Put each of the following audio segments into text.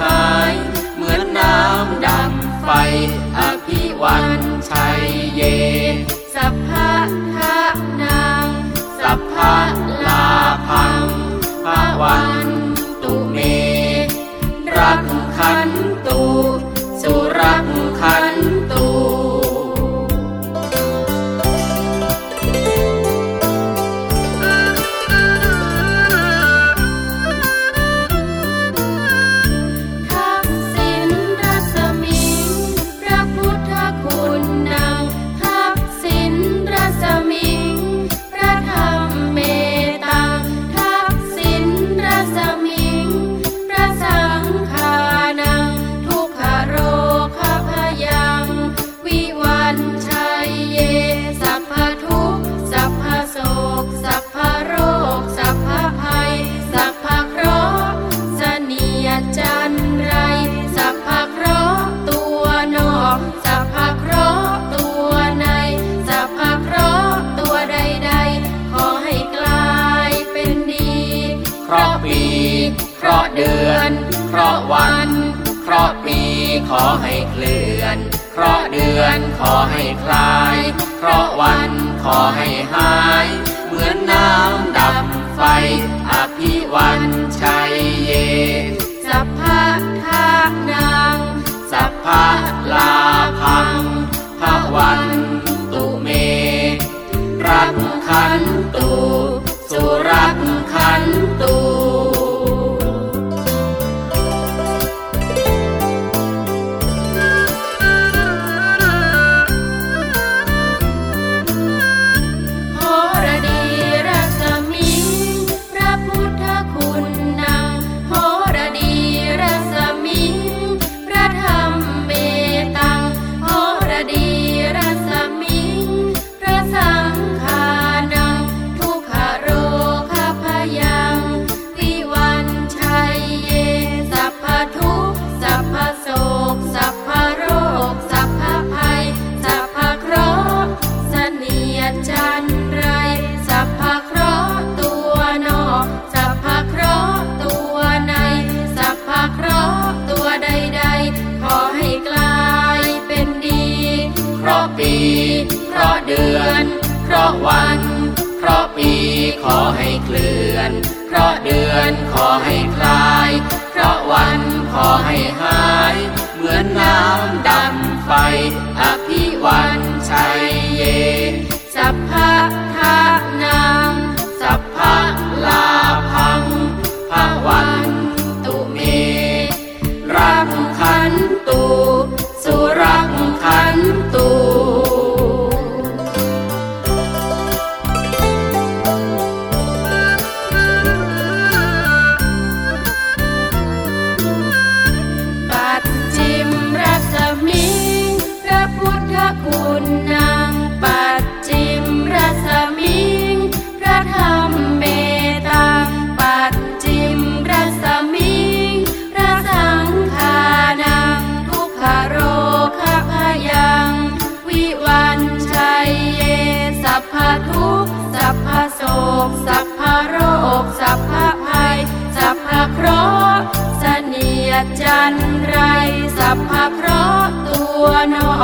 หาย เหมือนน้ำดังไฟอภิวันชัย ขอให้เคลื่อน เคราะเดือนขอให้คลาย เคราะวันขอให้หาย เหมือนน้ำดับไฟ อภิวัน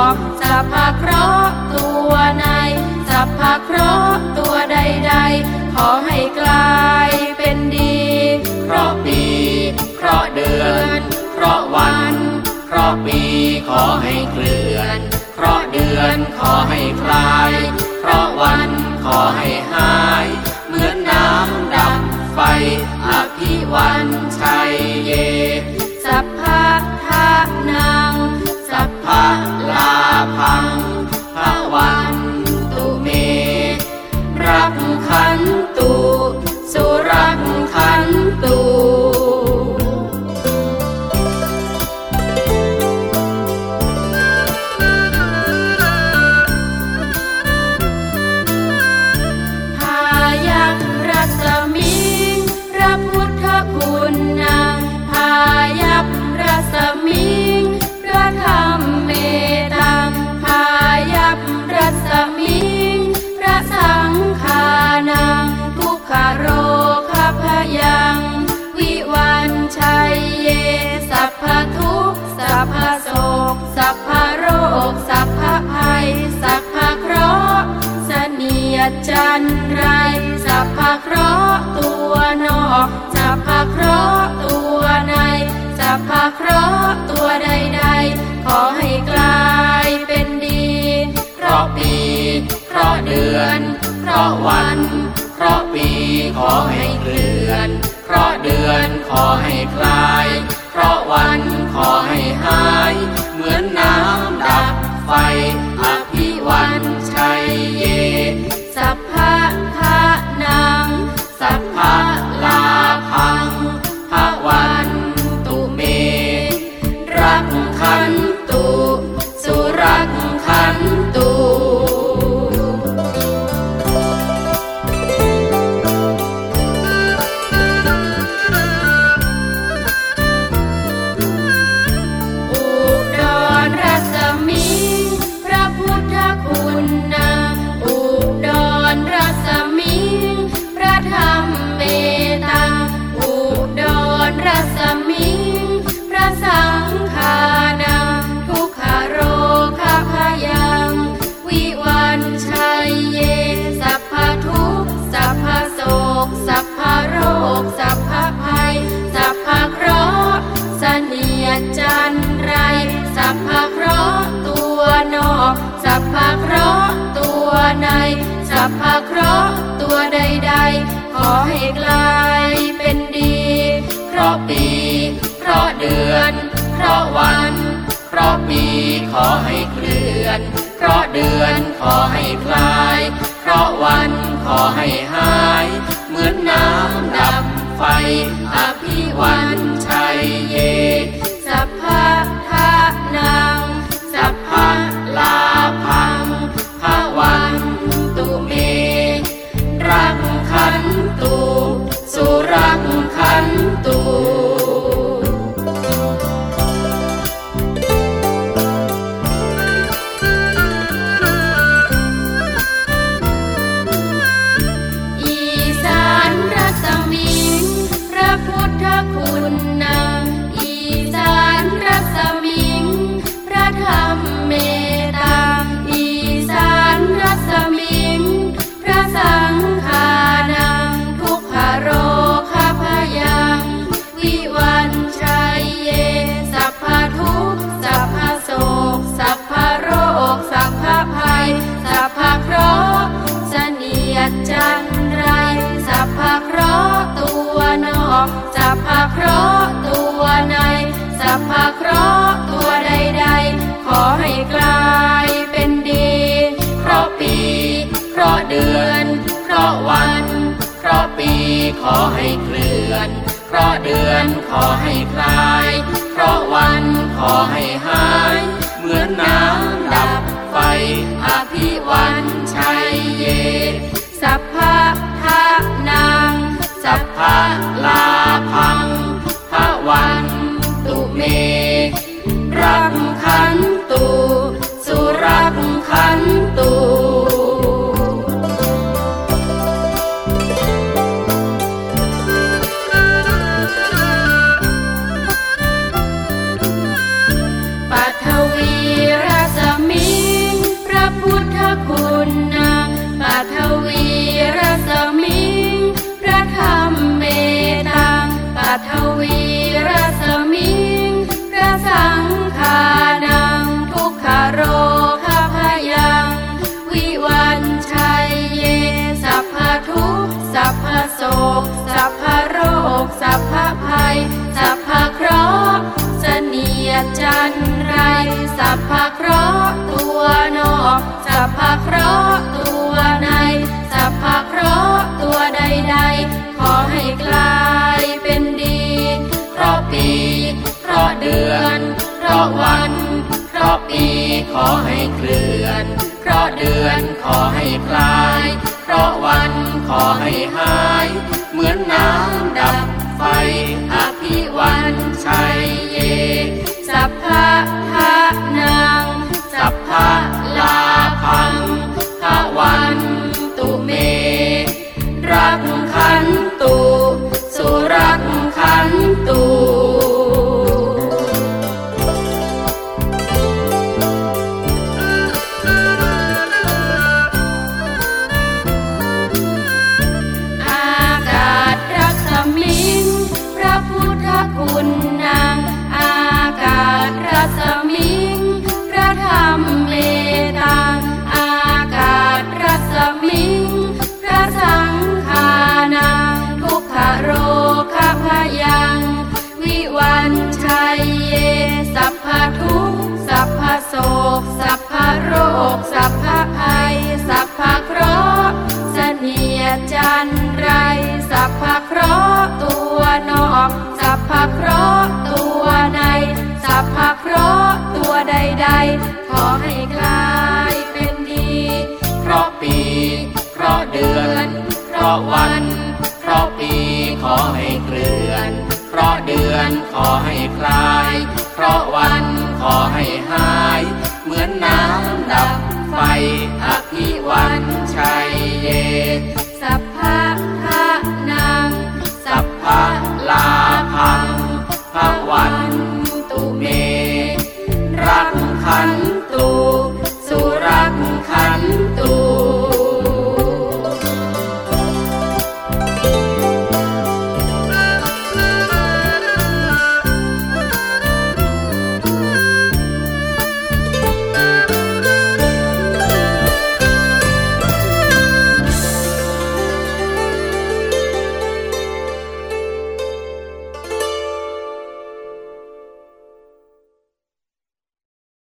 วนอกสัพพะเคราะห์ตัวในสัพพะเคราะห์ตัวใด ๆ ขอให้กลายเป็นดี เพราะปีเพราะเดือน เพราะวัน เพราะปีขอให้เคลื่อน เพราะเดือนขอให้คลาย เพราะวันขอให้ห ราะวัน เพราะปีขอให้เคลื่อน เพราะเดือนขอให้คลาย เพราะวัน สัพพเคราะห์ตัวใด ๆ ขอให้กลายเป็นดี เพราะปี เพราะเดือน เพราะวัน เพราะปีขอให้เคลื่อน เพราะเดือนขอให้คลาย เพราะวันขอให้หาย เหมือนน้ำดับไฟอภิวัน ขอให้เคลื่อน เพราะเดือนขอให้คลาย เพราะวันขอให้หาย เหมือนน้ำดับไฟอภิวันชัยเย สัพพะทะนังสัพพะลาพังพระวันตุเม รักขันตุสุรักขัน จันไรสัพพะเคราะห์ตัวนอกสัพพะเคราะห์ตัวในสัพพะเคราะห์ตัวใดๆ ขอให้กลายเป็นดี เพราะปี เพราะเดือน เพราะวัน เพราะปีขอให้เคลื่อน เพราะเดือนขอให้คลาย เพราะวันขอให้หาย เหมือนน้ำดับไฟอภิวันชัย สั ราะตัวนอกสัพพะเคราะตัวใน สัพพะเคราะตัวใดๆ ขอให้คลายเป็นดี เพราะปี เพราะเดือน เพราะวัน เพราะปีขอให้เกลื่อน เพราะเดือนขอให้คลาย เพราะวันขอให้หาย เหมือนน้ำดับไฟอภิวัน